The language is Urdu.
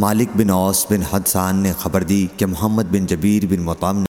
مالک بن اوس بن حدسان نے خبر دی کہ محمد بن جبیر بن مطعم